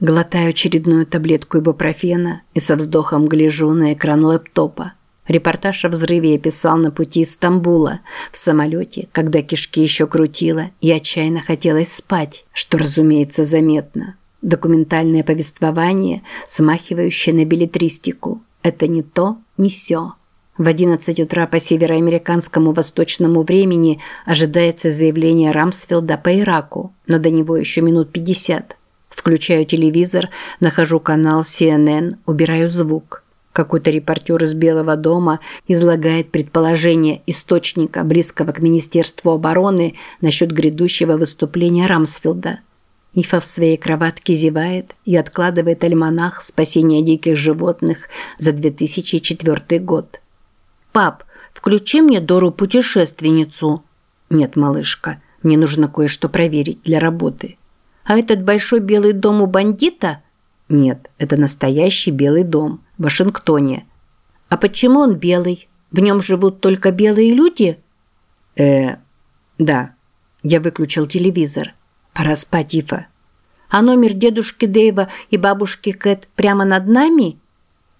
Глотаю очередную таблетку ибупрофена и со вздохом гляжу на экран лэптопа. Репортаж о взрыве я писал на пути из Стамбула, в самолете, когда кишки еще крутило и отчаянно хотелось спать, что, разумеется, заметно. Документальное повествование, смахивающее на билетристику. Это не то, не сё. В 11 утра по североамериканскому восточному времени ожидается заявление Рамсфилда по Ираку, но до него еще минут 50. Включаю телевизор, нахожу канал CNN, убираю звук. Какой-то репортер из Белого дома излагает предположение источника, близкого к Министерству обороны, насчет грядущего выступления Рамсфилда. Ифа в своей кроватке зевает и откладывает альманах «Спасение диких животных» за 2004 год. «Пап, включи мне Дору-путешественницу». «Нет, малышка, мне нужно кое-что проверить для работы». «А этот большой белый дом у бандита?» «Нет, это настоящий белый дом». В Вашингтоне. А почему он белый? В нем живут только белые люди? Э, да. Я выключил телевизор. Пора спать, Ифа. А номер дедушки Дэйва и бабушки Кэт прямо над нами?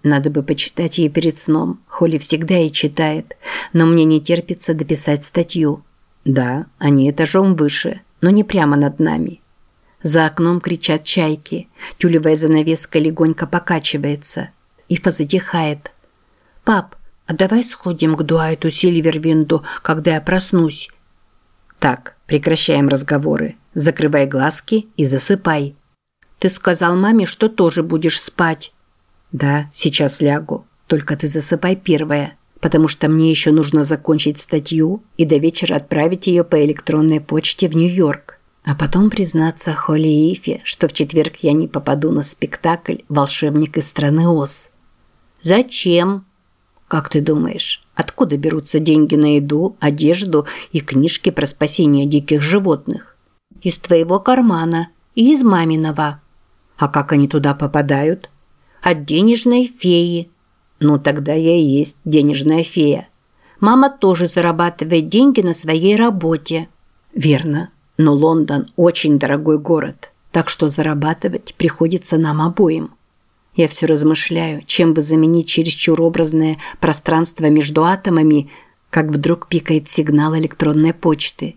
Надо бы почитать ей перед сном. Холли всегда и читает. Но мне не терпится дописать статью. Да, они этажом выше, но не прямо над нами. За окном кричат чайки. Тюлевая занавеска легонько покачивается. Ифа затихает. «Пап, а давай сходим к Дуайту Сильвервинду, когда я проснусь?» «Так, прекращаем разговоры. Закрывай глазки и засыпай». «Ты сказал маме, что тоже будешь спать». «Да, сейчас лягу. Только ты засыпай первая, потому что мне еще нужно закончить статью и до вечера отправить ее по электронной почте в Нью-Йорк». А потом признаться Холли и Ифе, что в четверг я не попаду на спектакль «Волшебник из страны Оз». Зачем? Как ты думаешь, откуда берутся деньги на еду, одежду и книжки про спасение диких животных? Из твоего кармана и из маминого. А как они туда попадают? От денежной феи. Ну тогда я и есть денежная фея. Мама тоже зарабатывает деньги на своей работе. Верно. Но Лондон очень дорогой город, так что зарабатывать приходится нам обоим. Я все размышляю, чем бы заменить чересчур образное пространство между атомами, как вдруг пикает сигнал электронной почты.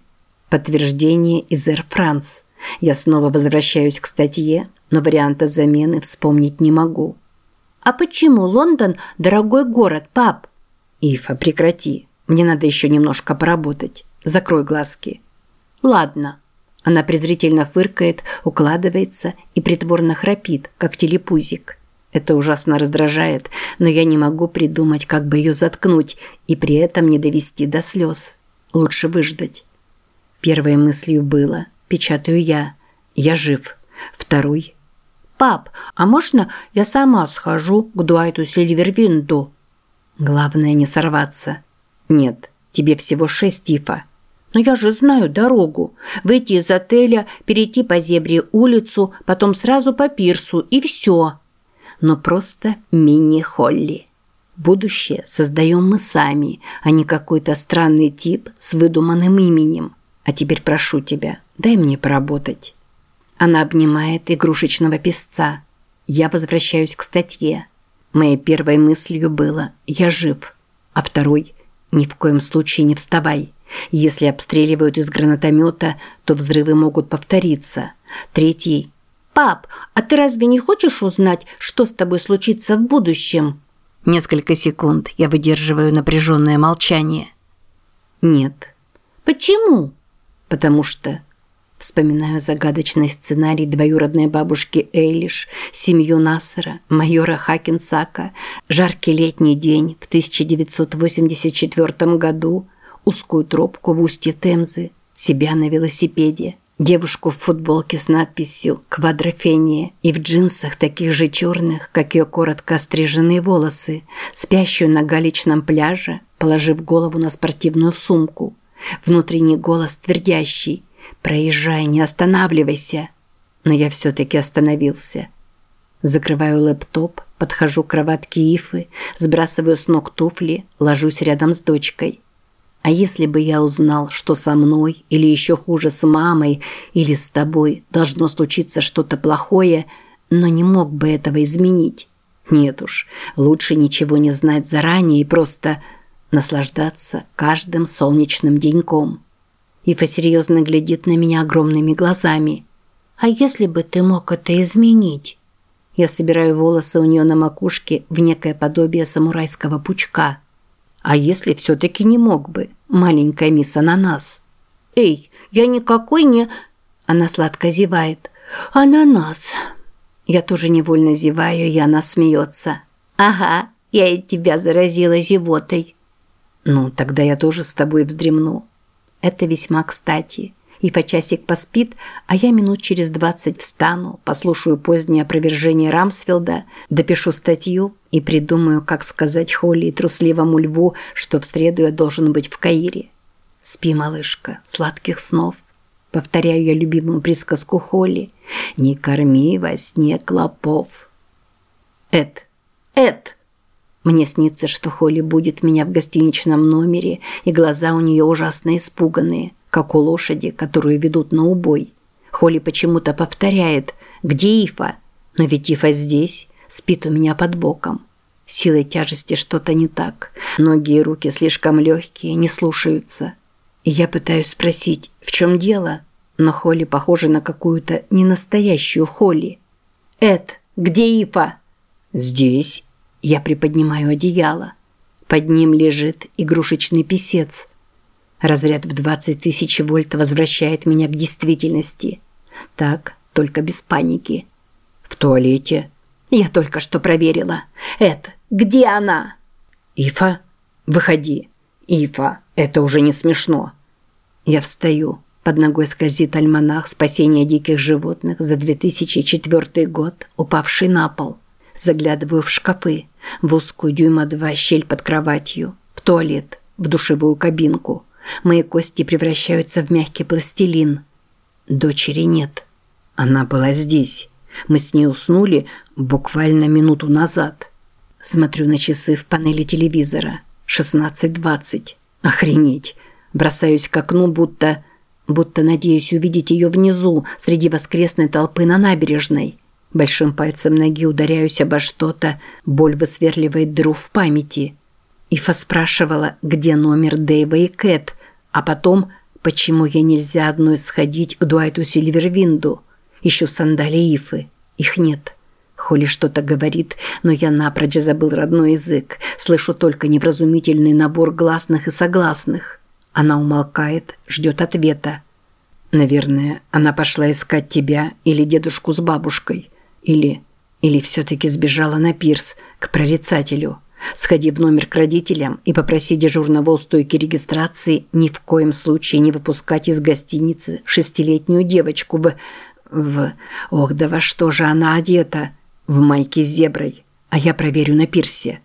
Подтверждение из Air France. Я снова возвращаюсь к статье, но варианта замены вспомнить не могу. «А почему Лондон – дорогой город, пап?» «Ифа, прекрати. Мне надо еще немножко поработать. Закрой глазки». «Ладно». Она презрительно фыркает, укладывается и притворно храпит, как телепузик. Это ужасно раздражает, но я не могу придумать, как бы ее заткнуть и при этом не довести до слез. Лучше выждать. Первой мыслью было «печатаю я, я жив». Второй «Пап, а можно я сама схожу к Дуайту Сильвервинду?» Главное не сорваться. «Нет, тебе всего шесть тифа». «Но я же знаю дорогу. Выйти из отеля, перейти по зебре улицу, потом сразу по пирсу и все» но просто мини-Холли. Будущее создаем мы сами, а не какой-то странный тип с выдуманным именем. А теперь прошу тебя, дай мне поработать. Она обнимает игрушечного песца. Я возвращаюсь к статье. Моей первой мыслью было «я жив», а второй «ни в коем случае не вставай». Если обстреливают из гранатомета, то взрывы могут повториться. Третий «Пап, а ты разве не хочешь узнать, что с тобой случится в будущем?» Несколько секунд я выдерживаю напряженное молчание. «Нет». «Почему?» «Потому что...» Вспоминаю загадочный сценарий двоюродной бабушки Эйлиш, семью Нассера, майора Хакинсака, жаркий летний день в 1984 году, узкую тропку в устье Темзы, себя на велосипеде. Девушку в футболке с надписью «Квадрофения» и в джинсах таких же черных, как ее коротко остриженные волосы, спящую на галечном пляже, положив голову на спортивную сумку. Внутренний голос твердящий «Проезжай, не останавливайся!» Но я все-таки остановился. Закрываю лэптоп, подхожу к кроватке Ифы, сбрасываю с ног туфли, ложусь рядом с дочкой – а если бы я узнал, что со мной, или еще хуже с мамой, или с тобой должно случиться что-то плохое, но не мог бы этого изменить. Нет уж, лучше ничего не знать заранее и просто наслаждаться каждым солнечным деньком. Ифа серьезно глядит на меня огромными глазами. «А если бы ты мог это изменить?» Я собираю волосы у нее на макушке в некое подобие самурайского пучка. «А если все-таки не мог бы, маленькая мисс Ананас?» «Эй, я никакой не...» Она сладко зевает. «Ананас». Я тоже невольно зеваю, и она смеется. «Ага, я и тебя заразила зевотой». «Ну, тогда я тоже с тобой вздремну». Это весьма кстати. И по часик поспит, а я минут через двадцать встану, послушаю позднее опровержение Рамсфилда, допишу статью и придумаю, как сказать Холли и трусливому льву, что в среду я должен быть в Каире. Спи, малышка, сладких снов. Повторяю я любимую присказку Холли. Не корми во сне клопов. Эд, Эд! Мне снится, что Холли будет меня в гостиничном номере, и глаза у нее ужасно испуганные, как у лошади, которую ведут на убой. Холли почему-то повторяет «Где Ифа?» Но ведь Ифа здесь, спит у меня под боком. Силой тяжести что-то не так. Ноги и руки слишком легкие, не слушаются. И я пытаюсь спросить, в чем дело? Но Холли похожа на какую-то ненастоящую Холли. «Эд, где Ифа?» «Здесь». Я приподнимаю одеяло. Под ним лежит игрушечный писец. Разряд в 20 тысяч вольт возвращает меня к действительности. Так, только без паники. В туалете. Я только что проверила. Эд, где она? Ифа, выходи. Ифа, это уже не смешно. Я встаю. Под ногой скользит альманах «Спасение диких животных» за 2004 год, упавший на пол. Заглядываю в шкафы, в узкую дюйма два щель под кроватью, в туалет, в душевую кабинку. Мои кости превращаются в мягкий пластилин. Дочери нет. Она была здесь. Мы с ней уснули буквально минуту назад. Смотрю на часы в панели телевизора. 16.20. Охренеть. Бросаюсь к окну, будто... Будто надеюсь увидеть ее внизу, среди воскресной толпы на набережной. Большим пальцем ноги ударяюсь обо что-то, боль высверливает дыру в памяти. Ифа спрашивала, где номер Дэйва и Кэт, а потом, почему ей нельзя одной сходить к Дуайту Сильвервинду. Ищу сандали Ифы. Их нет. Холли что-то говорит, но я напрочь забыл родной язык. Слышу только невразумительный набор гласных и согласных. Она умолкает, ждет ответа. Наверное, она пошла искать тебя или дедушку с бабушкой. Или... Или все-таки сбежала на пирс, к прорицателю. Сходи в номер к родителям и попроси дежурного у стойки регистрации ни в коем случае не выпускать из гостиницы шестилетнюю девочку в... в... Ох, да во что же она одета? В майке с зеброй. А я проверю на пирсе.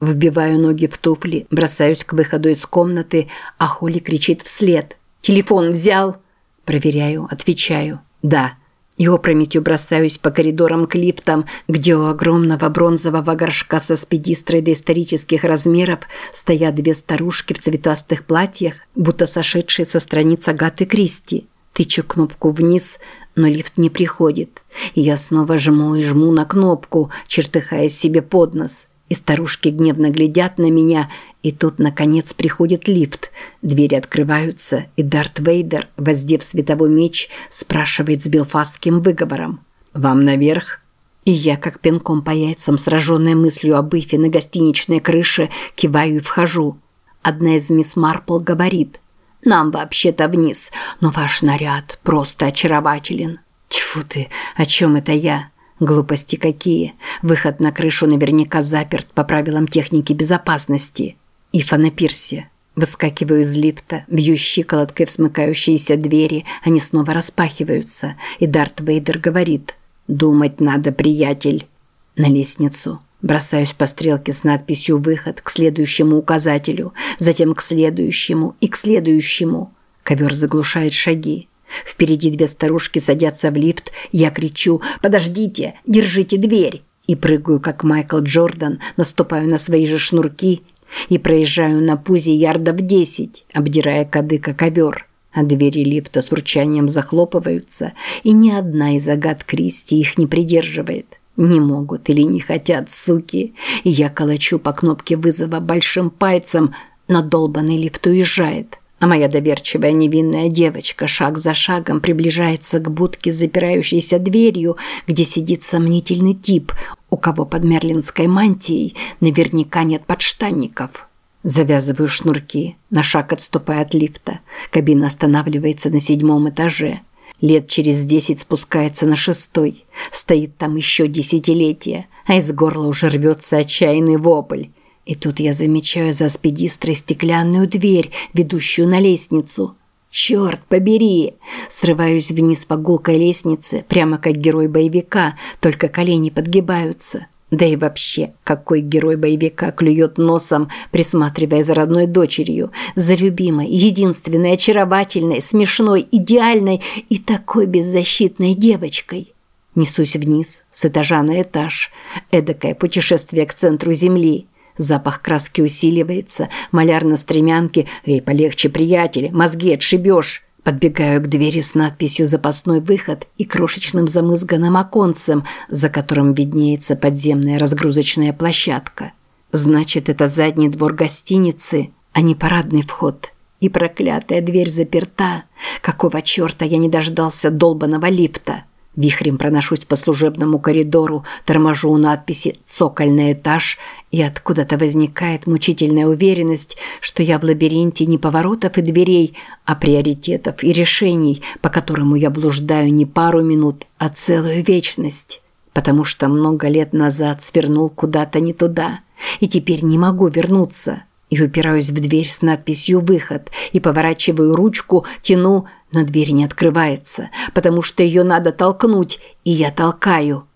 Вбиваю ноги в туфли, бросаюсь к выходу из комнаты, а Холли кричит вслед. «Телефон взял?» Проверяю, отвечаю. «Да». И опрометью бросаюсь по коридорам к лифтам, где у огромного бронзового горшка со спидистрой доисторических размеров стоят две старушки в цветастых платьях, будто сошедшие со страниц Агаты Кристи. Тычу кнопку вниз, но лифт не приходит. И я снова жму и жму на кнопку, чертыхая себе под нос – и старушки гневно глядят на меня, и тут, наконец, приходит лифт. Двери открываются, и Дарт Вейдер, воздев световой меч, спрашивает с белфастским выговором. «Вам наверх?» И я, как пинком по яйцам, сраженная мыслью об Ифе на гостиничной крыше, киваю и вхожу. Одна из мисс Марпл говорит, «Нам вообще-то вниз, но ваш наряд просто очарователен». Тьфу ты, о чем это я? Глупости какие. Выход на крышу наверняка заперт по правилам техники безопасности. Ифа на пирсе. Выскакиваю из лифта, бью щиколоткой в смыкающиеся двери, они снова распахиваются, и Дарт Вейдер говорит «Думать надо, приятель». На лестницу. Бросаюсь по стрелке с надписью «Выход» к следующему указателю, затем к следующему и к следующему. Ковер заглушает шаги. Впереди две старушки садятся в лифт, я кричу «Подождите! Держите дверь!» и прыгаю, как Майкл Джордан, наступаю на свои же шнурки и проезжаю на пузе ярдов десять, обдирая кадыка ковер. а двери лифта с урчанием захлопываются, и ни одна из агат Кристи их не придерживает. Не могут или не хотят, суки. И я колочу по кнопке вызова большим пальцем, но долбанный лифт уезжает. А моя доверчивая невинная девочка шаг за шагом приближается к будке с запирающейся дверью, где сидит сомнительный тип, у кого под мерлинской мантией наверняка нет подштанников. Завязываю шнурки, на шаг отступая от лифта. Кабина останавливается на седьмом этаже. Лет через десять спускается на шестой. Стоит там еще десятилетия, а из горла уже рвется отчаянный вопль. И тут я замечаю за спидистрой стеклянную дверь, ведущую на лестницу. Черт побери! Срываюсь вниз по гулкой лестнице, прямо как герой боевика, только колени подгибаются. Да и вообще, какой герой боевика клюет носом, присматривая за родной дочерью, за любимой, единственной, очаровательной, смешной, идеальной и такой беззащитной девочкой. Несусь вниз, с этажа на этаж. Эдакое путешествие к центру земли. Запах краски усиливается, маляр на стремянке «Эй, полегче, приятель, мозги отшибешь!» Подбегаю к двери с надписью «Запасной выход» и крошечным замызганным оконцем, за которым виднеется подземная разгрузочная площадка. Значит, это задний двор гостиницы, а не парадный вход. И проклятая дверь заперта. Какого черта я не дождался долбаного лифта? Вихрем проношусь по служебному коридору, торможу у надписи «Цокольный этаж», и откуда-то возникает мучительная уверенность, что я в лабиринте не поворотов и дверей, а приоритетов и решений, по которому я блуждаю не пару минут, а целую вечность. Потому что много лет назад свернул куда-то не туда, и теперь не могу вернуться и упираюсь в дверь с надписью «Выход» и поворачиваю ручку, тяну, но дверь не открывается, потому что ее надо толкнуть, и я толкаю.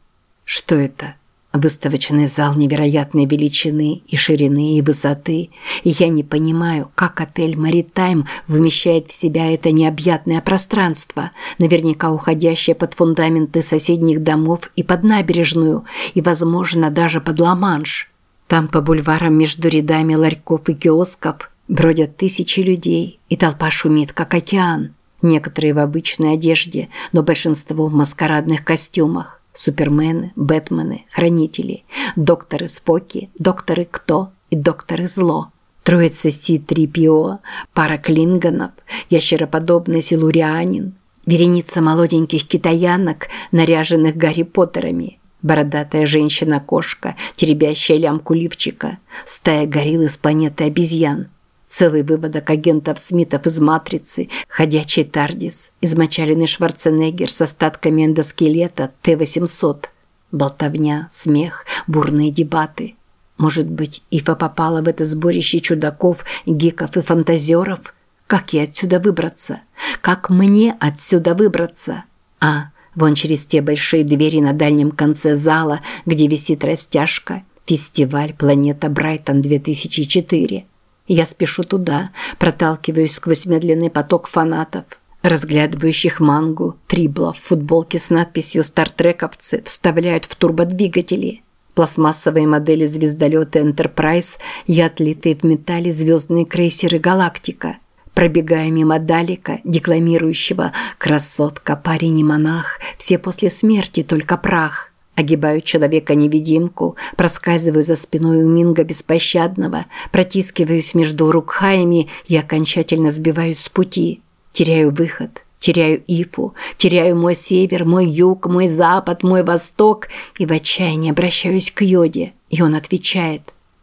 Что это? Выставочный зал невероятной величины и ширины и высоты, и я не понимаю, как отель «Маритайм» вмещает в себя это необъятное пространство, наверняка уходящее под фундаменты соседних домов и под набережную, и, возможно, даже под Ла-Манш. Там по бульварам между рядами ларьков и киосков бродят тысячи людей, и толпа шумит, как океан. Некоторые в обычной одежде, но большинство в маскарадных костюмах. Супермены, Бэтмены, Хранители, докторы Споки, докторы Кто и докторы Зло. Троица Си-3PO, пара Клингонов, ящероподобный силурианин, вереница молоденьких китаянок, наряженных Гарри Поттерами – бородатая женщина-кошка, теребящая лямку лифчика, стая горилл из планеты обезьян, целый выводок агентов Смитов из «Матрицы», ходячий Тардис, измочаленный Шварценеггер с остатками эндоскелета Т-800, болтовня, смех, бурные дебаты. Может быть, Ифа попала в это сборище чудаков, гиков и фантазеров? Как ей отсюда выбраться? Как мне отсюда выбраться? А, Вон через те большие двери на дальнем конце зала, где висит растяжка, фестиваль «Планета Брайтон-2004». Я спешу туда, проталкиваюсь сквозь медленный поток фанатов, разглядывающих мангу, триблов в футболке с надписью «Стартрековцы» вставляют в турбодвигатели. Пластмассовые модели звездолета «Энтерпрайз» и отлитые в металле звездные крейсеры «Галактика» – Пробегая мимо Далика, декламирующего «Красотка, парень и монах, все после смерти только прах», Огибаю человека-невидимку, проскальзываю за спиной у Минга Беспощадного, протискиваюсь между рукхаями и окончательно сбиваюсь с пути. Теряю выход, теряю Ифу, теряю мой север, мой юг, мой запад, мой восток и в отчаянии обращаюсь к Йоде, и он отвечает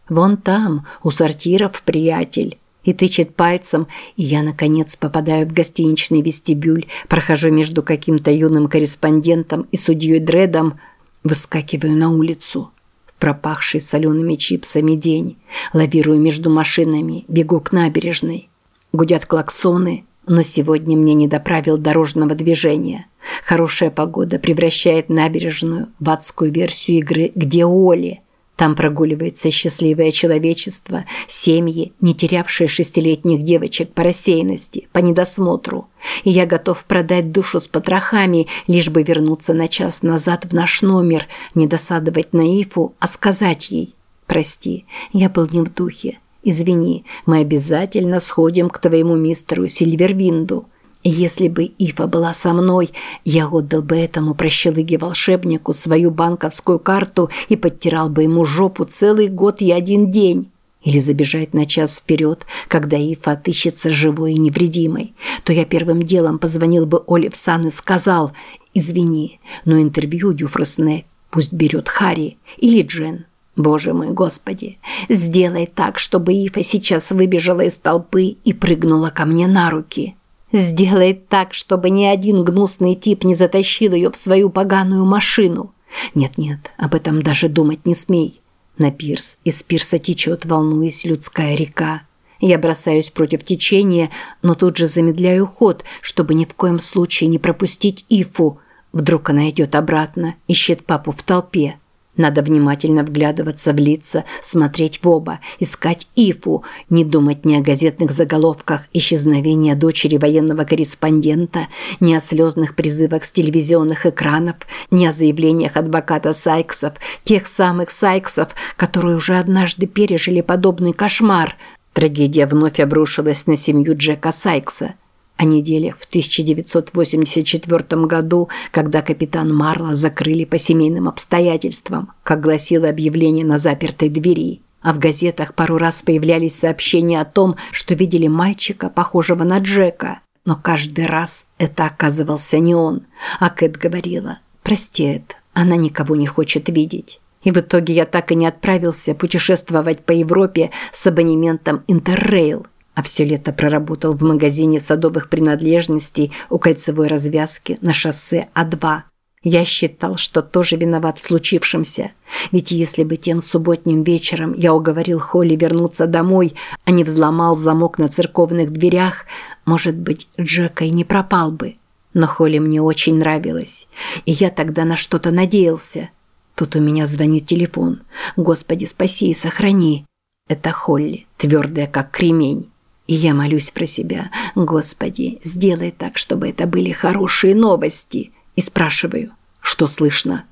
«Вон там, у сортиров, приятель» и тычет пальцем, и я, наконец, попадаю в гостиничный вестибюль, прохожу между каким-то юным корреспондентом и судьей Дредом, выскакиваю на улицу. В пропахший солеными чипсами день, лавирую между машинами, бегу к набережной. Гудят клаксоны, но сегодня мне не доправил дорожного движения. Хорошая погода превращает набережную в адскую версию игры «Где Оли?», там прогуливается счастливое человечество, семьи, не терявшие шестилетних девочек по рассеянности, по недосмотру. И я готов продать душу с потрохами, лишь бы вернуться на час назад в наш номер, не досадовать Наифу, а сказать ей «Прости, я был не в духе. Извини, мы обязательно сходим к твоему мистеру Сильвервинду». Если бы Ифа была со мной, я отдал бы этому прощелыге-волшебнику свою банковскую карту и подтирал бы ему жопу целый год и один день. Или забежать на час вперед, когда Ифа отыщется живой и невредимой, то я первым делом позвонил бы Оле в Сан и сказал «Извини, но интервью Дюфресне пусть берет Харри или Джен». Боже мой, Господи, сделай так, чтобы Ифа сейчас выбежала из толпы и прыгнула ко мне на руки. Сделай так, чтобы ни один гнусный тип не затащил ее в свою поганую машину. Нет-нет, об этом даже думать не смей. На пирс из пирса течет, волнуясь, людская река. Я бросаюсь против течения, но тут же замедляю ход, чтобы ни в коем случае не пропустить Ифу. Вдруг она идет обратно, ищет папу в толпе. Надо внимательно вглядываться в лица, смотреть в оба, искать Ифу, не думать ни о газетных заголовках исчезновения дочери военного корреспондента, ни о слезных призывах с телевизионных экранов, ни о заявлениях адвоката Сайксов, тех самых Сайксов, которые уже однажды пережили подобный кошмар. Трагедия вновь обрушилась на семью Джека Сайкса – о неделях в 1984 году, когда капитан Марла закрыли по семейным обстоятельствам, как гласило объявление на запертой двери. А в газетах пару раз появлялись сообщения о том, что видели мальчика, похожего на Джека. Но каждый раз это оказывался не он. А Кэт говорила, прости, Эд, она никого не хочет видеть. И в итоге я так и не отправился путешествовать по Европе с абонементом Интеррейл – а все лето проработал в магазине садовых принадлежностей у кольцевой развязки на шоссе А2. Я считал, что тоже виноват в случившемся. Ведь если бы тем субботним вечером я уговорил Холли вернуться домой, а не взломал замок на церковных дверях, может быть, Джека и не пропал бы. Но Холли мне очень нравилась, и я тогда на что-то надеялся. Тут у меня звонит телефон. Господи, спаси и сохрани. Это Холли, твердая как кремень. И я молюсь про себя. Господи, сделай так, чтобы это были хорошие новости. И спрашиваю, что слышно?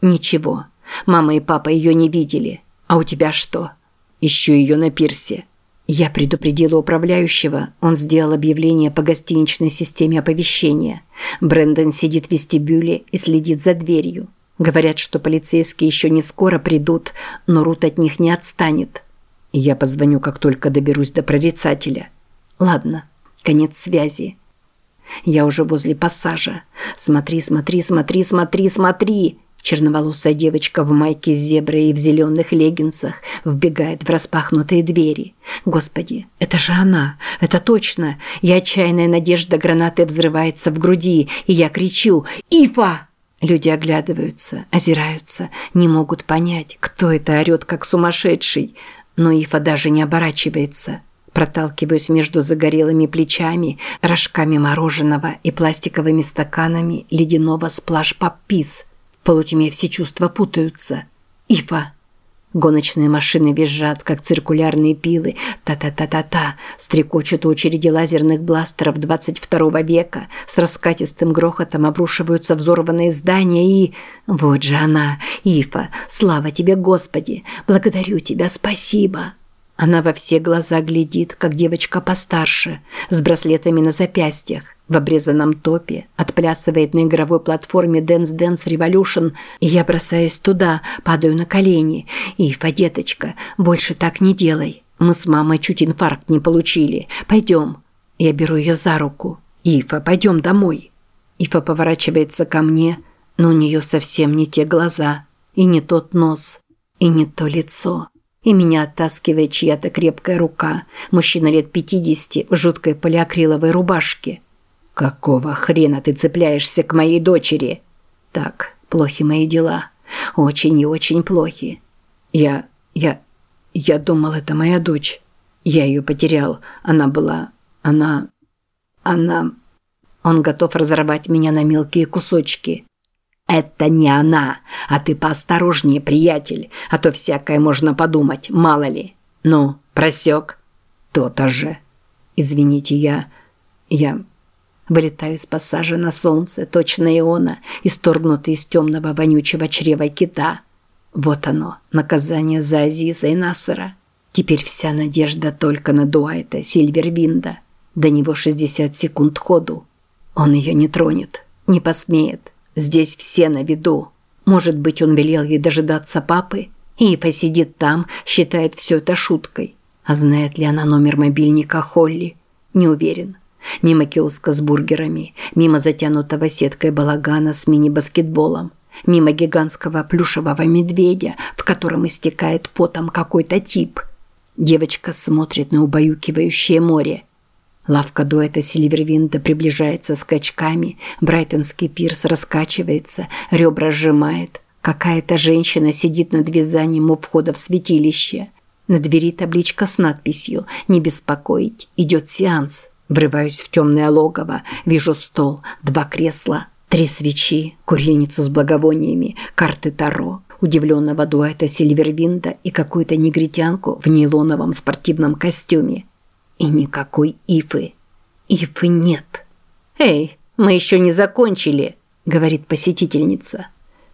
Ничего. Мама и папа ее не видели. А у тебя что? Ищу ее на пирсе. Я предупредила управляющего, он сделал объявление по гостиничной системе оповещения. Брэндон сидит в вестибюле и следит за дверью. Говорят, что полицейские еще не скоро придут, но Рут от них не отстанет. Я позвоню, как только доберусь до прорицателя. Ладно, конец связи. Я уже возле пассажа. Смотри, смотри, смотри, смотри, смотри. Черноволосая девочка в майке с зеброй и в зеленых леггинсах вбегает в распахнутые двери. Господи, это же она, это точно. И отчаянная надежда гранатой взрывается в груди, и я кричу «Ифа!» Люди оглядываются, озираются, не могут понять, кто это орёт, как сумасшедший. Но Ифа даже не оборачивается. Проталкиваюсь между загорелыми плечами, рожками мороженого и пластиковыми стаканами ледяного сплаш-паппис. В полутьме все чувства путаются. Ифа. Гоночные машины визжат, как циркулярные пилы. Та-та-та-та-та. Стрекочут очереди лазерных бластеров 22 века. С раскатистым грохотом обрушиваются взорванные здания и... Вот же она, Ифа. Слава тебе, Господи. Благодарю тебя, спасибо. Она во все глаза глядит, как девочка постарше, с браслетами на запястьях, в обрезанном топе, отплясывает на игровой платформе Dance Dance Revolution, и я бросаюсь туда, падаю на колени. «Ифа, деточка, больше так не делай. Мы с мамой чуть инфаркт не получили. Пойдем». Я беру ее за руку. «Ифа, пойдем домой». Ифа поворачивается ко мне, но у нее совсем не те глаза, и не тот нос, и не то лицо и меня оттаскивает чья-то крепкая рука. Мужчина лет пятидесяти в жуткой полиакриловой рубашке. «Какого хрена ты цепляешься к моей дочери?» «Так, плохи мои дела. Очень и очень плохи. Я... я... я думал, это моя дочь. Я ее потерял. Она была... она... она...» Он готов разорвать меня на мелкие кусочки. «Это не она, а ты поосторожнее, приятель, а то всякое можно подумать, мало ли. Ну, просек?» «То-то же». «Извините, я... я...» Вылетаю из пассажа на солнце, точно Иона, исторгнутый из темного вонючего чрева кита. Вот оно, наказание за Азиза и Насара. Теперь вся надежда только на Дуайта, Сильвервинда. До него 60 секунд ходу. Он ее не тронет, не посмеет. Здесь все на виду. Может быть, он велел ей дожидаться папы? И посидит там, считает все это шуткой. А знает ли она номер мобильника Холли? Не уверен. Мимо киоска с бургерами, мимо затянутого сеткой балагана с мини-баскетболом, мимо гигантского плюшевого медведя, в котором истекает потом какой-то тип. Девочка смотрит на убаюкивающее море. Лавка дуэта Сильвервинда приближается скачками, Брайтонский пирс раскачивается, ребра сжимает. Какая-то женщина сидит над вязанием у входа в святилище. На двери табличка с надписью «Не беспокоить, идет сеанс». Врываюсь в темное логово, вижу стол, два кресла, три свечи, курильницу с благовониями, карты Таро, удивленного дуэта Сильвервинда и какую-то негритянку в нейлоновом спортивном костюме. И никакой Ифы. Ифы нет. «Эй, мы еще не закончили», – говорит посетительница.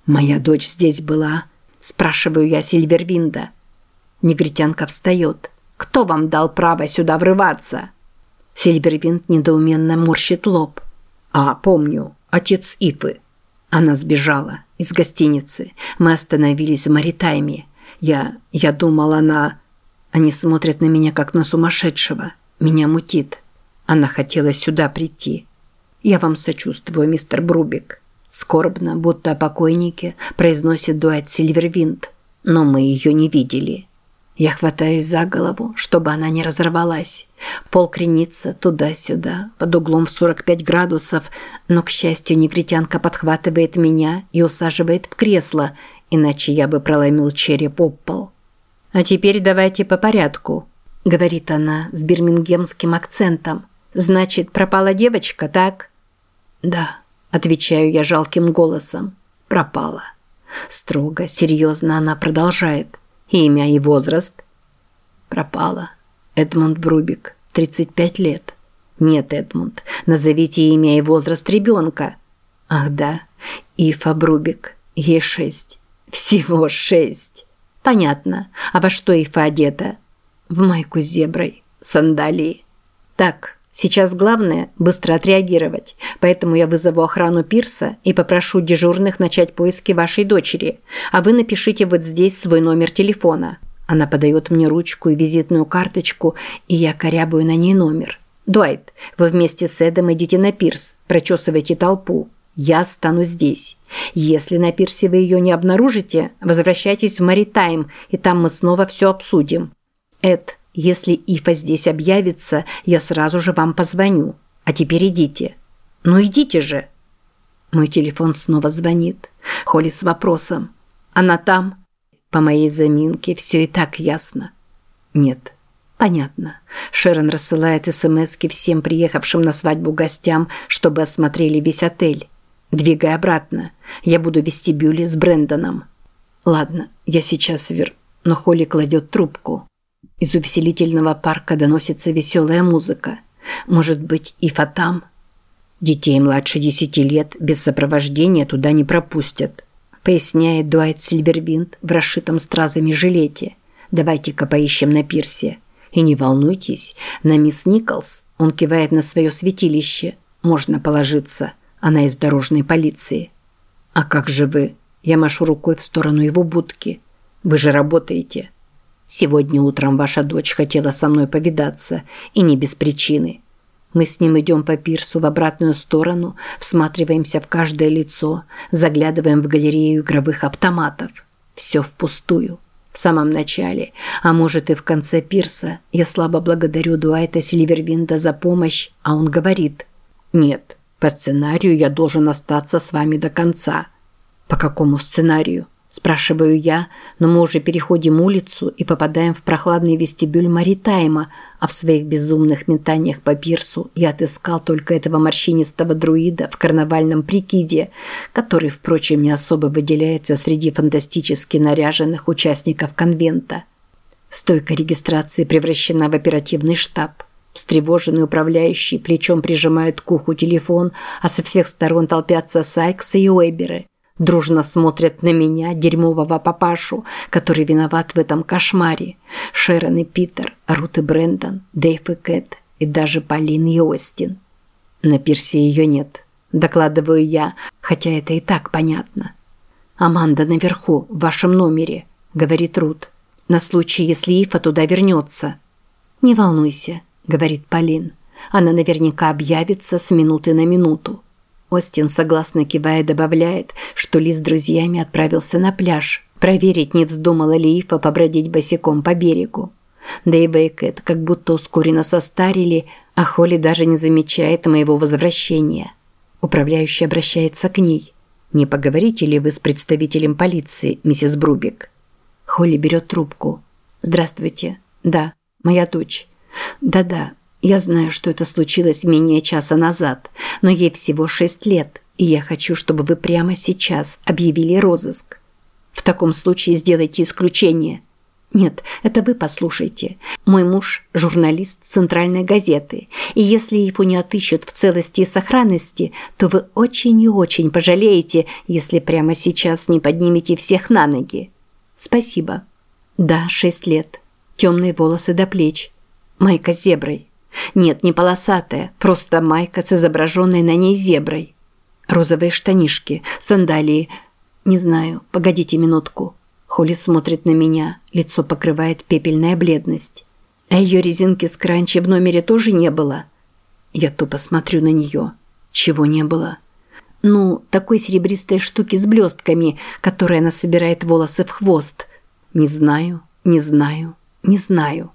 «Моя дочь здесь была?» – спрашиваю я Сильвервинда. Негритянка встает. «Кто вам дал право сюда врываться?» Сильвервинд недоуменно морщит лоб. «А, помню, отец Ифы». Она сбежала из гостиницы. Мы остановились в Маритайме. Я... я думал, она... Они смотрят на меня, как на сумасшедшего. Меня мутит. Она хотела сюда прийти. Я вам сочувствую, мистер Брубик. Скорбно, будто о покойнике, произносит дуэт Сильвервинд. Но мы ее не видели. Я хватаюсь за голову, чтобы она не разорвалась. Пол кренится туда-сюда, под углом в 45 градусов, но, к счастью, негритянка подхватывает меня и усаживает в кресло, иначе я бы проломил череп об пол. «А теперь давайте по порядку», – говорит она с бирмингемским акцентом. «Значит, пропала девочка, так?» «Да», – отвечаю я жалким голосом. «Пропала». Строго, серьезно она продолжает. Имя и возраст? Пропала. Эдмунд Брубик, 35 лет. Нет, Эдмунд, назовите имя и возраст ребенка. Ах да, Ифа Брубик, ей шесть. Всего шесть. Понятно. А во что Ифа одета? В майку с зеброй, сандалии. Так, Сейчас главное – быстро отреагировать, поэтому я вызову охрану пирса и попрошу дежурных начать поиски вашей дочери, а вы напишите вот здесь свой номер телефона. Она подает мне ручку и визитную карточку, и я корябаю на ней номер. Дуайт, вы вместе с Эдом идите на пирс, прочесывайте толпу. Я останусь здесь. Если на пирсе вы ее не обнаружите, возвращайтесь в Маритайм, и там мы снова все обсудим. Эд, если Ифа здесь объявится, я сразу же вам позвоню. А теперь идите. Ну идите же. Мой телефон снова звонит. Холли с вопросом. Она там? По моей заминке все и так ясно. Нет. Понятно. Шерон рассылает СМСки всем приехавшим на свадьбу гостям, чтобы осмотрели весь отель. Двигай обратно. Я буду в вестибюле с Брэндоном. Ладно, я сейчас вер... Но Холли кладет трубку. Из увеселительного парка доносится веселая музыка. Может быть, и фатам? Детей младше десяти лет без сопровождения туда не пропустят. Поясняет Дуайт Сильвербинд в расшитом стразами жилете. Давайте-ка поищем на пирсе. И не волнуйтесь, на мисс Николс он кивает на свое святилище. Можно положиться. Она из дорожной полиции. А как же вы? Я машу рукой в сторону его будки. Вы же работаете. Сегодня утром ваша дочь хотела со мной повидаться, и не без причины. Мы с ним идем по пирсу в обратную сторону, всматриваемся в каждое лицо, заглядываем в галерею игровых автоматов. Все впустую. В самом начале, а может и в конце пирса, я слабо благодарю Дуайта Сильвервинда за помощь, а он говорит «Нет, по сценарию я должен остаться с вами до конца». «По какому сценарию?» Спрашиваю я, но мы уже переходим улицу и попадаем в прохладный вестибюль Маритайма, а в своих безумных метаниях по пирсу я отыскал только этого морщинистого друида в карнавальном прикиде, который, впрочем, не особо выделяется среди фантастически наряженных участников конвента. Стойка регистрации превращена в оперативный штаб. Встревоженный управляющий плечом прижимает к уху телефон, а со всех сторон толпятся Сайксы и Уэберы – Дружно смотрят на меня, дерьмового папашу, который виноват в этом кошмаре. Шерон и Питер, Рут и Брэндон, Дэйв и Кэт, и даже Полин и Остин. На пирсе ее нет. Докладываю я, хотя это и так понятно. «Аманда наверху, в вашем номере», – говорит Рут. «На случай, если Ифа туда вернется». «Не волнуйся», – говорит Полин. «Она наверняка объявится с минуты на минуту». Остин согласно кивая добавляет, что Ли с друзьями отправился на пляж, проверить, не вздумала ли Ифа побродить босиком по берегу. Дэйва и Кэт как будто ускоренно состарили, а Холли даже не замечает моего возвращения. Управляющий обращается к ней. «Не поговорите ли вы с представителем полиции, миссис Брубик?» Холли берет трубку. «Здравствуйте. Да, моя дочь. Да-да, я знаю, что это случилось менее часа назад, но ей всего шесть лет, и я хочу, чтобы вы прямо сейчас объявили розыск. В таком случае сделайте исключение. Нет, это вы послушайте. Мой муж – журналист центральной газеты, и если его не отыщут в целости и сохранности, то вы очень и очень пожалеете, если прямо сейчас не поднимете всех на ноги. Спасибо. Да, шесть лет. Темные волосы до плеч. Майка зеброй. Нет, не полосатая, просто майка с изображенной на ней зеброй. Розовые штанишки, сандалии. Не знаю, погодите минутку. Холли смотрит на меня, лицо покрывает пепельная бледность. А ее резинки с кранчи в номере тоже не было. Я тупо смотрю на нее. Чего не было? Ну, такой серебристой штуки с блестками, которой она собирает волосы в хвост. Не знаю, не знаю, не знаю.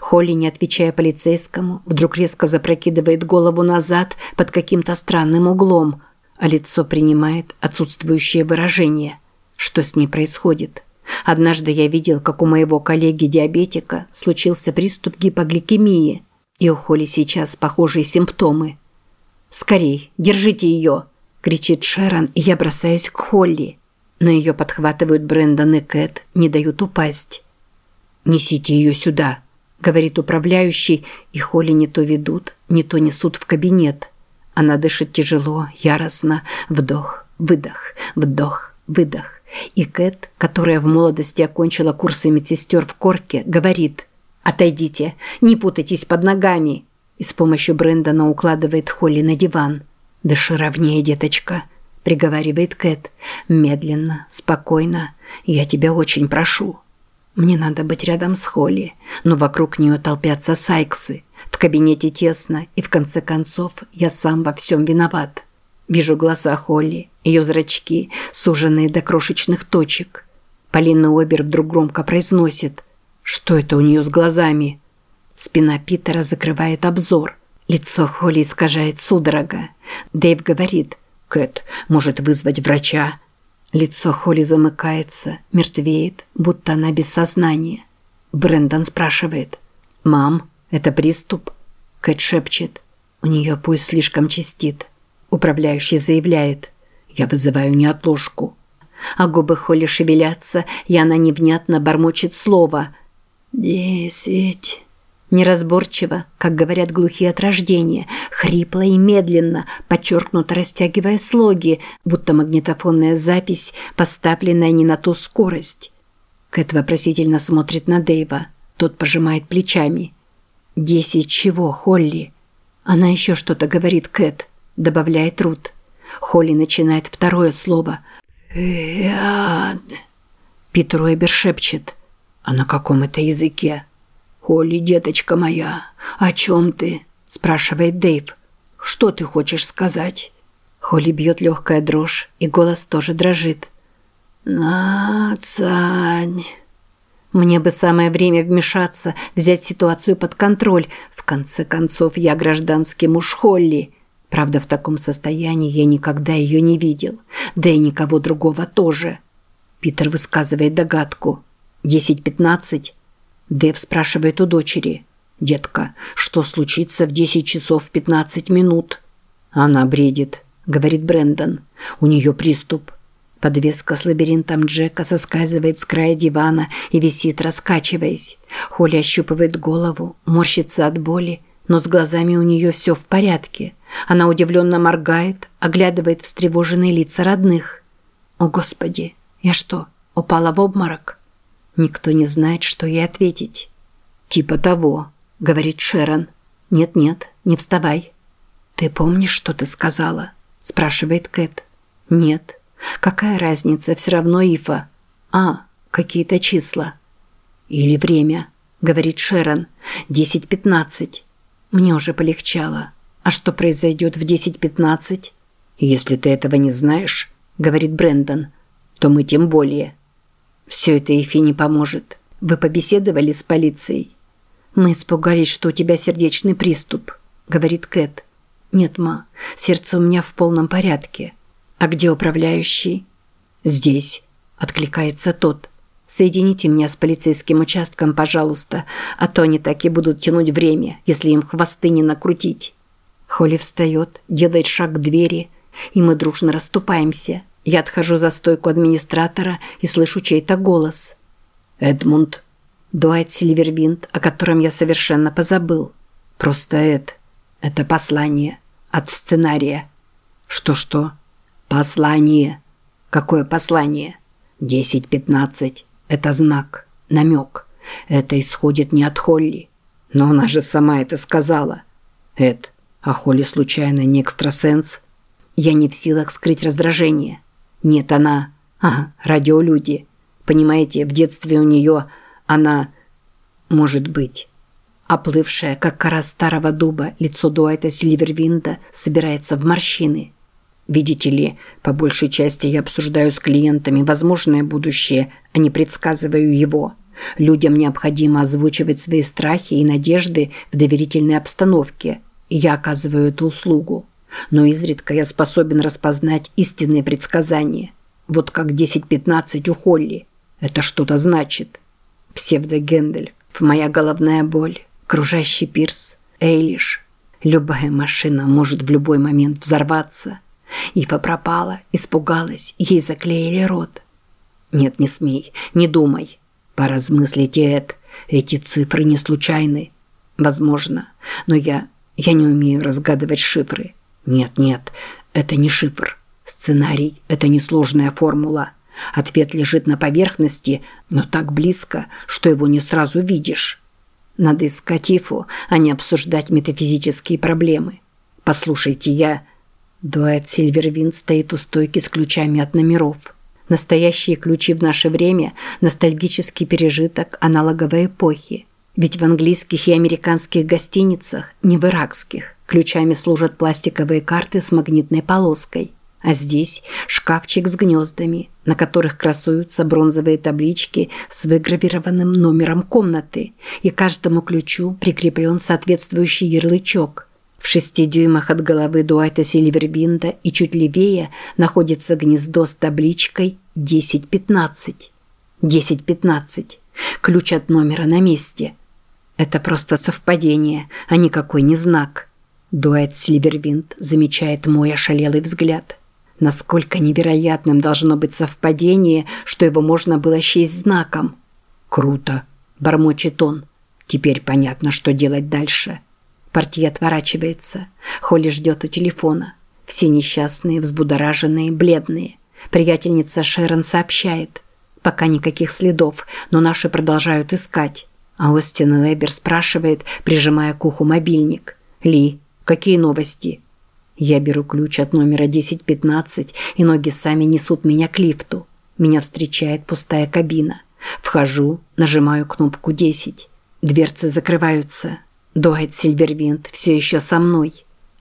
Холли, не отвечая полицейскому, вдруг резко запрокидывает голову назад под каким-то странным углом, а лицо принимает отсутствующее выражение. Что с ней происходит? Однажды я видел, как у моего коллеги-диабетика случился приступ гипогликемии, и у Холли сейчас похожие симптомы. «Скорей, держите ее!» – кричит Шерон, и я бросаюсь к Холли. Но ее подхватывают Брэндон и Кэт, не дают упасть. «Несите ее сюда!» Говорит управляющий, и Холли не то ведут, не то несут в кабинет. Она дышит тяжело, яростно, вдох, выдох, вдох, выдох. И Кэт, которая в молодости окончила курсы медсестер в Корке, говорит «Отойдите, не путайтесь под ногами!» и с помощью Брэндона укладывает Холли на диван. «Дыши ровнее, деточка», – приговаривает Кэт. «Медленно, спокойно. Я тебя очень прошу». Мне надо быть рядом с Холли, но вокруг нее толпятся сайксы. В кабинете тесно, и в конце концов я сам во всем виноват. Вижу глаза Холли, ее зрачки, суженные до крошечных точек. Полина Обер вдруг громко произносит. Что это у нее с глазами? Спина Питера закрывает обзор. Лицо Холли искажает судорога. Дэйв говорит. «Кэт, может вызвать врача?» Лицо Холли замыкается, мертвеет, будто она без сознания. Брендон спрашивает. «Мам, это приступ?» Кэт шепчет. У нее пульс слишком чистит. Управляющий заявляет. «Я вызываю неотложку». А губы Холли шевелятся, и она невнятно бормочет слово. «Десять...» Неразборчиво, как говорят глухие от рождения, хрипло и медленно, подчеркнуто растягивая слоги, будто магнитофонная запись, поставленная не на ту скорость. Кэт вопросительно смотрит на Дэйва. Тот пожимает плечами. «Десять чего, Холли?» Она еще что-то говорит Кэт, добавляет Рут. Холли начинает второе слово. «Пяд...» Питер Уэбер шепчет. «А на каком это языке?» «Холли, деточка моя, о чем ты?» – спрашивает Дэйв. «Что ты хочешь сказать?» Холли бьет легкая дрожь, и голос тоже дрожит. «Нацань...» Мне бы самое время вмешаться, взять ситуацию под контроль. В конце концов, я гражданский муж Холли. Правда, в таком состоянии я никогда ее не видел. Да и никого другого тоже. Питер высказывает догадку. «Десять-пятнадцать?» Дэв спрашивает у дочери. «Детка, что случится в 10 часов 15 минут?» «Она бредит», – говорит Брэндон. «У нее приступ». Подвеска с лабиринтом Джека соскальзывает с края дивана и висит, раскачиваясь. Холли ощупывает голову, морщится от боли, но с глазами у нее все в порядке. Она удивленно моргает, оглядывает встревоженные лица родных. «О, Господи! Я что, упала в обморок?» Никто не знает, что ей ответить. «Типа того», – говорит Шерон. «Нет-нет, не вставай». «Ты помнишь, что ты сказала?» – спрашивает Кэт. «Нет. Какая разница, все равно Ифа. А, какие-то числа». «Или время», – говорит Шерон. «Десять пятнадцать». Мне уже полегчало. А что произойдет в десять пятнадцать? «Если ты этого не знаешь», – говорит Брендон, – «то мы тем более». «Все это Ифи не поможет. Вы побеседовали с полицией?» «Мы испугались, что у тебя сердечный приступ», – говорит Кэт. «Нет, ма, сердце у меня в полном порядке. А где управляющий?» «Здесь», – откликается тот. «Соедините меня с полицейским участком, пожалуйста, а то они так и будут тянуть время, если им хвосты не накрутить». Холли встает, делает шаг к двери, и мы дружно расступаемся. Я отхожу за стойку администратора и слышу чей-то голос. «Эдмунд». Дуайт Сильвервинд, о котором я совершенно позабыл. Просто Эд. Это послание. От сценария. Что-что? Послание. Какое послание? Десять-пятнадцать. Это знак. Намек. Это исходит не от Холли. Но она же сама это сказала. Эд, а Холли случайно не экстрасенс? Я не в силах скрыть раздражение. Нет, она... Ага, радиолюди. Понимаете, в детстве у нее... Она... Может быть... Оплывшее, как кора старого дуба, лицо Дуайта Сильвервинда собирается в морщины. Видите ли, по большей части я обсуждаю с клиентами возможное будущее, а не предсказываю его. Людям необходимо озвучивать свои страхи и надежды в доверительной обстановке, и я оказываю эту услугу. Но изредка я способен распознать истинные предсказания. Вот как 10-15 у Холли. Это что-то значит. Псевдогендель, моя головная боль. Кружащий пирс, Эйлиш. Любая машина может в любой момент взорваться. Ива пропала, испугалась, ей заклеили рот. Нет, не смей, не думай. Поразмыслите, Эд, эти цифры не случайны. Возможно, но я... я не умею разгадывать шифры. Нет, нет, это не шифр. Сценарий – это несложная формула. Ответ лежит на поверхности, но так близко, что его не сразу видишь. Надо искать Ифу, а не обсуждать метафизические проблемы. Послушайте, я... Дуэт Сильвервин стоит у стойки с ключами от номеров. Настоящие ключи в наше время – ностальгический пережиток аналоговой эпохи. Ведь в английских и американских гостиницах, не в иракских, ключами служат пластиковые карты с магнитной полоской. А здесь шкафчик с гнездами, на которых красуются бронзовые таблички с выгравированным номером комнаты, и каждому ключу прикреплен соответствующий ярлычок. В шести дюймах от головы Дуайта Сильвербинда и чуть левее находится гнездо с табличкой 1015. 1015. Ключ от номера на месте. Это просто совпадение, а никакой не знак. Дуайт Сильвервинд замечает мой ошалелый взгляд. Насколько невероятным должно быть совпадение, что его можно было счесть знаком. «Круто!» – бормочет он. «Теперь понятно, что делать дальше». Партия отворачивается. Холли ждет у телефона. Все несчастные, взбудораженные, бледные. Приятельница Шерон сообщает. Пока никаких следов, но наши продолжают искать. А Остин Уэбер спрашивает, прижимая к уху мобильник. «Ли, какие новости?» Я беру ключ от номера 1015, и ноги сами несут меня к лифту. Меня встречает пустая кабина. Вхожу, нажимаю кнопку 10. Дверцы закрываются. Дуайт Сильвервинд все еще со мной.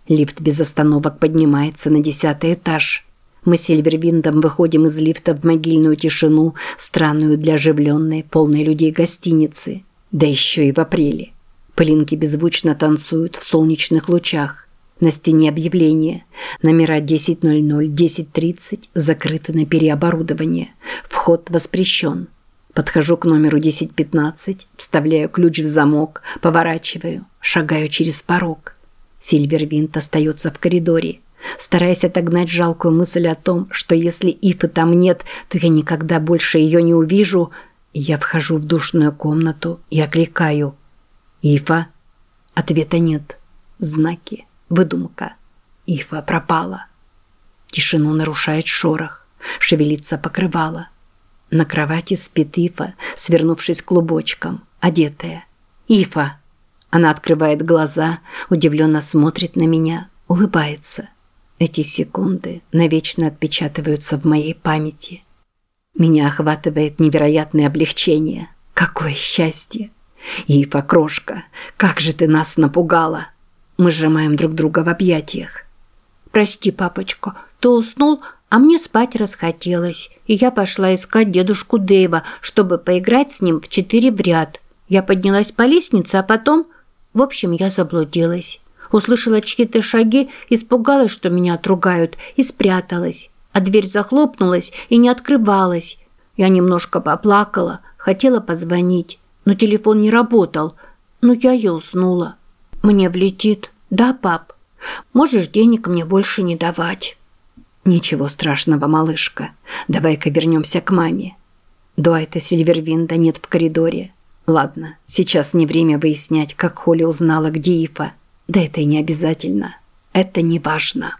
Лифт без остановок поднимается на десятый этаж. Мы с Сильвервиндом выходим из лифта в могильную тишину, странную для оживленной, полной людей гостиницы. Да еще и в апреле. Пылинки беззвучно танцуют в солнечных лучах. На стене объявление. Номера 10.00, 10.30 закрыты на переоборудование. Вход воспрещен. Подхожу к номеру 10.15, вставляю ключ в замок, поворачиваю, шагаю через порог. Сильвервинт остается в коридоре. Стараясь отогнать жалкую мысль о том, что если Ифы там нет, то я никогда больше ее не увижу, я вхожу в душную комнату и окликаю. «Ифа?» Ответа нет. Знаки. Выдумка. Ифа пропала. Тишину нарушает шорох. Шевелится покрывало. На кровати спит Ифа, свернувшись клубочком, одетая. «Ифа!» Она открывает глаза, удивленно смотрит на меня. улыбается. Эти секунды навечно отпечатываются в моей памяти. Меня охватывает невероятное облегчение. Какое счастье! Ифа, крошка, как же ты нас напугала! Мы сжимаем друг друга в объятиях. Прости, папочка, ты уснул, а мне спать расхотелось, и я пошла искать дедушку Дэйва, чтобы поиграть с ним в четыре в ряд. Я поднялась по лестнице, а потом... В общем, я заблудилась. Услышала чьи-то шаги, испугалась, что меня отругают, и спряталась. А дверь захлопнулась и не открывалась. Я немножко поплакала, хотела позвонить, но телефон не работал. Но я и уснула. Мне влетит. Да, пап? Можешь денег мне больше не давать. Ничего страшного, малышка. Давай-ка вернемся к маме. Дуайта Сильвервинда нет в коридоре. Ладно, сейчас не время выяснять, как Холли узнала, где Ифа. Да это и не обязательно. Это не важно.